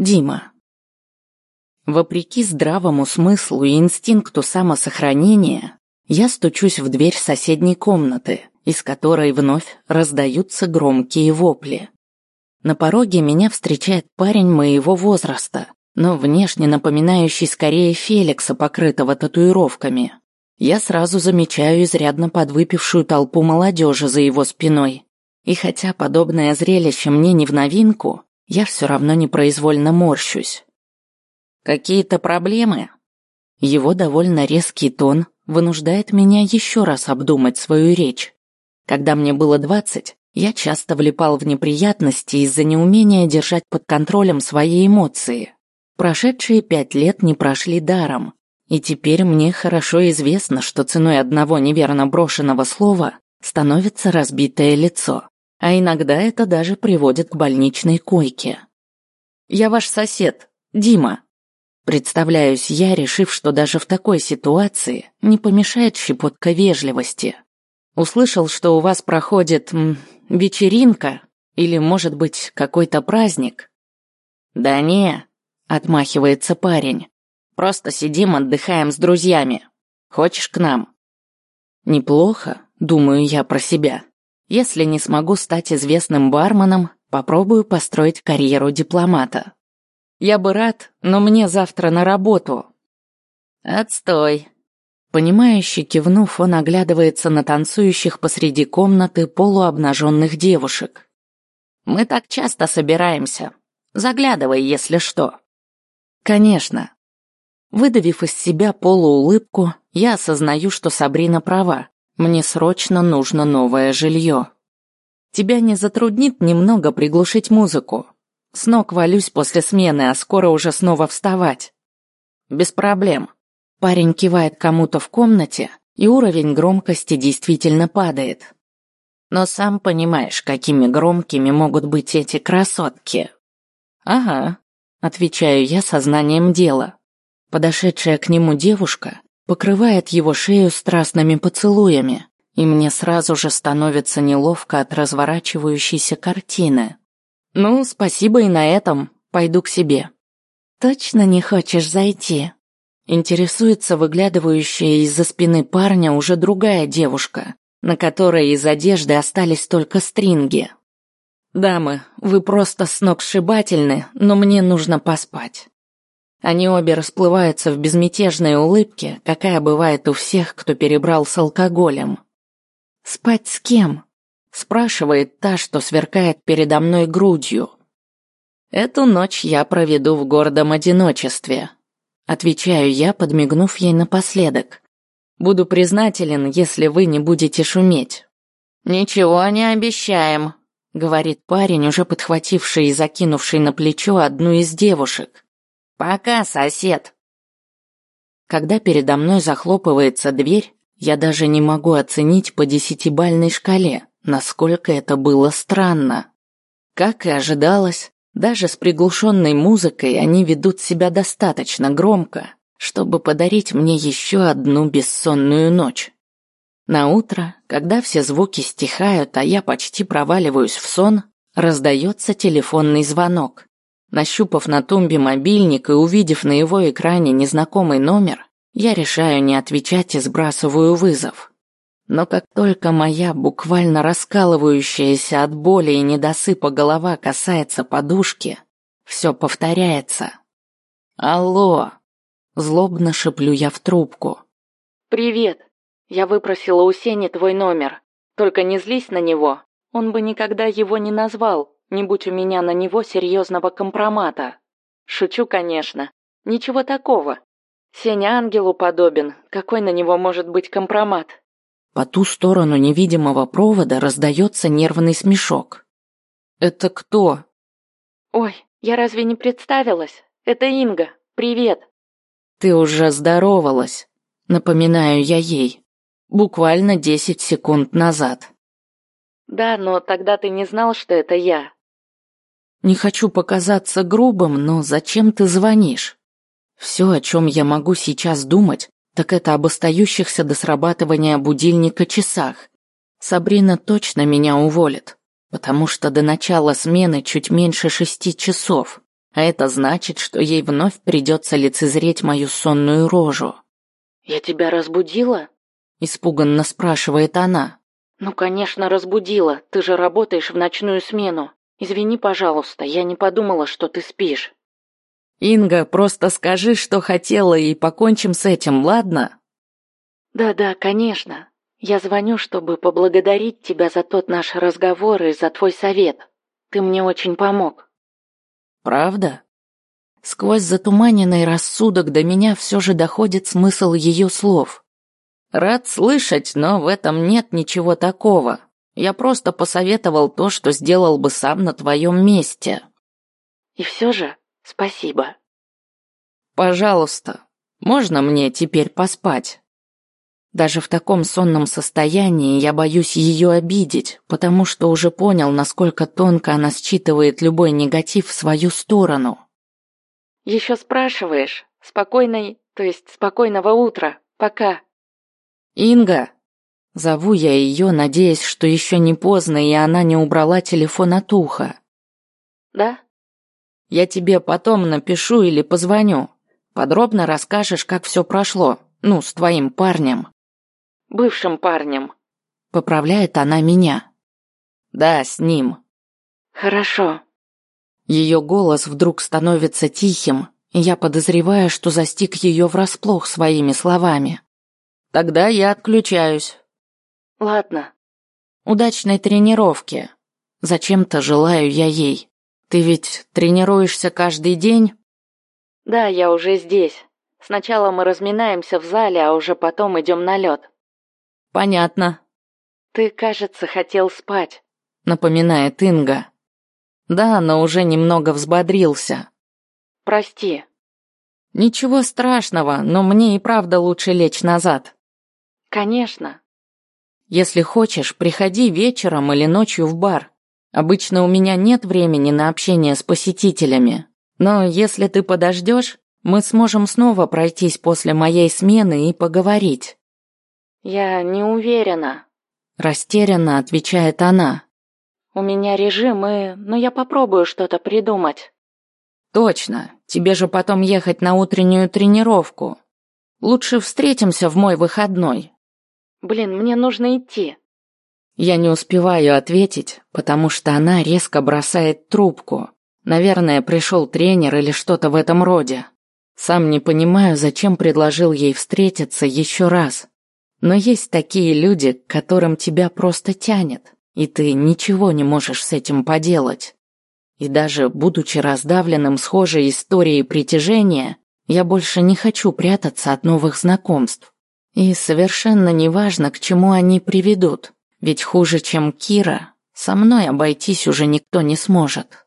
Дима. Вопреки здравому смыслу и инстинкту самосохранения, я стучусь в дверь соседней комнаты, из которой вновь раздаются громкие вопли. На пороге меня встречает парень моего возраста, но внешне напоминающий скорее Феликса, покрытого татуировками. Я сразу замечаю изрядно подвыпившую толпу молодежи за его спиной. И хотя подобное зрелище мне не в новинку, я все равно непроизвольно морщусь. Какие-то проблемы? Его довольно резкий тон вынуждает меня еще раз обдумать свою речь. Когда мне было двадцать, я часто влипал в неприятности из-за неумения держать под контролем свои эмоции. Прошедшие пять лет не прошли даром, и теперь мне хорошо известно, что ценой одного неверно брошенного слова становится разбитое лицо, а иногда это даже приводит к больничной койке. «Я ваш сосед, Дима», Представляюсь я, решив, что даже в такой ситуации не помешает щепотка вежливости. Услышал, что у вас проходит м, вечеринка или, может быть, какой-то праздник. Да не, Отмахивается парень. Просто сидим, отдыхаем с друзьями. Хочешь к нам? Неплохо, думаю я про себя. Если не смогу стать известным барменом, попробую построить карьеру дипломата. Я бы рад, но мне завтра на работу. Отстой. Понимающе кивнув, он оглядывается на танцующих посреди комнаты полуобнаженных девушек. Мы так часто собираемся. Заглядывай, если что. Конечно. Выдавив из себя полуулыбку, я осознаю, что Сабрина права. Мне срочно нужно новое жилье. Тебя не затруднит немного приглушить музыку? С ног валюсь после смены, а скоро уже снова вставать. Без проблем. Парень кивает кому-то в комнате, и уровень громкости действительно падает. Но сам понимаешь, какими громкими могут быть эти красотки. Ага, Отвечаю я сознанием дела. Подошедшая к нему девушка покрывает его шею страстными поцелуями, и мне сразу же становится неловко от разворачивающейся картины. Ну, спасибо и на этом. Пойду к себе. Точно не хочешь зайти? Интересуется выглядывающая из-за спины парня уже другая девушка, на которой из одежды остались только стринги. «Дамы, вы просто сногсшибательны, но мне нужно поспать». Они обе расплываются в безмятежной улыбке, какая бывает у всех, кто перебрал с алкоголем. «Спать с кем?» – спрашивает та, что сверкает передо мной грудью. «Эту ночь я проведу в гордом одиночестве», – отвечаю я, подмигнув ей напоследок. «Буду признателен, если вы не будете шуметь». «Ничего не обещаем», — говорит парень, уже подхвативший и закинувший на плечо одну из девушек. «Пока, сосед!» Когда передо мной захлопывается дверь, я даже не могу оценить по десятибальной шкале, насколько это было странно. Как и ожидалось, даже с приглушенной музыкой они ведут себя достаточно громко, чтобы подарить мне еще одну бессонную ночь. На утро, когда все звуки стихают, а я почти проваливаюсь в сон, раздается телефонный звонок. Нащупав на тумбе мобильник и увидев на его экране незнакомый номер, я решаю не отвечать и сбрасываю вызов. Но как только моя буквально раскалывающаяся от боли и недосыпа голова касается подушки, все повторяется. «Алло!» Злобно шеплю я в трубку. «Привет!» Я выпросила у Сени твой номер. Только не злись на него. Он бы никогда его не назвал, не будь у меня на него серьезного компромата. Шучу, конечно. Ничего такого. Сеня ангелу подобен. Какой на него может быть компромат? По ту сторону невидимого провода раздается нервный смешок. «Это кто?» «Ой, я разве не представилась? Это Инга. Привет!» «Ты уже здоровалась», — напоминаю я ей. Буквально десять секунд назад. Да, но тогда ты не знал, что это я. Не хочу показаться грубым, но зачем ты звонишь? Все, о чем я могу сейчас думать, так это об остающихся до срабатывания будильника часах. Сабрина точно меня уволит, потому что до начала смены чуть меньше шести часов. А это значит, что ей вновь придется лицезреть мою сонную рожу. «Я тебя разбудила?» Испуганно спрашивает она. «Ну, конечно, разбудила. Ты же работаешь в ночную смену. Извини, пожалуйста, я не подумала, что ты спишь». «Инга, просто скажи, что хотела, и покончим с этим, ладно?» «Да-да, конечно. Я звоню, чтобы поблагодарить тебя за тот наш разговор и за твой совет. Ты мне очень помог». «Правда?» Сквозь затуманенный рассудок до меня все же доходит смысл ее слов. «Рад слышать, но в этом нет ничего такого. Я просто посоветовал то, что сделал бы сам на твоем месте». «И все же спасибо». «Пожалуйста, можно мне теперь поспать?» Даже в таком сонном состоянии я боюсь ее обидеть, потому что уже понял, насколько тонко она считывает любой негатив в свою сторону. Еще спрашиваешь? Спокойной, то есть спокойного утра. Пока. Инга. Зову я ее, надеясь, что еще не поздно, и она не убрала телефон от уха. Да? Я тебе потом напишу или позвоню. Подробно расскажешь, как все прошло. Ну, с твоим парнем бывшим парнем. Поправляет она меня. Да, с ним. Хорошо. Ее голос вдруг становится тихим, и я подозреваю, что застиг ее врасплох своими словами. Тогда я отключаюсь. Ладно. Удачной тренировки. Зачем-то желаю я ей. Ты ведь тренируешься каждый день? Да, я уже здесь. Сначала мы разминаемся в зале, а уже потом идем на лед. Понятно. Ты, кажется, хотел спать, напоминает Инга. Да, но уже немного взбодрился. Прости. Ничего страшного, но мне и правда лучше лечь назад. Конечно. Если хочешь, приходи вечером или ночью в бар. Обычно у меня нет времени на общение с посетителями. Но если ты подождешь, мы сможем снова пройтись после моей смены и поговорить. «Я не уверена», – растерянно отвечает она. «У меня режим, и... но я попробую что-то придумать». «Точно. Тебе же потом ехать на утреннюю тренировку. Лучше встретимся в мой выходной». «Блин, мне нужно идти». Я не успеваю ответить, потому что она резко бросает трубку. Наверное, пришел тренер или что-то в этом роде. Сам не понимаю, зачем предложил ей встретиться еще раз. Но есть такие люди, к которым тебя просто тянет, и ты ничего не можешь с этим поделать. И даже будучи раздавленным схожей историей притяжения, я больше не хочу прятаться от новых знакомств. И совершенно неважно, к чему они приведут, ведь хуже, чем Кира, со мной обойтись уже никто не сможет.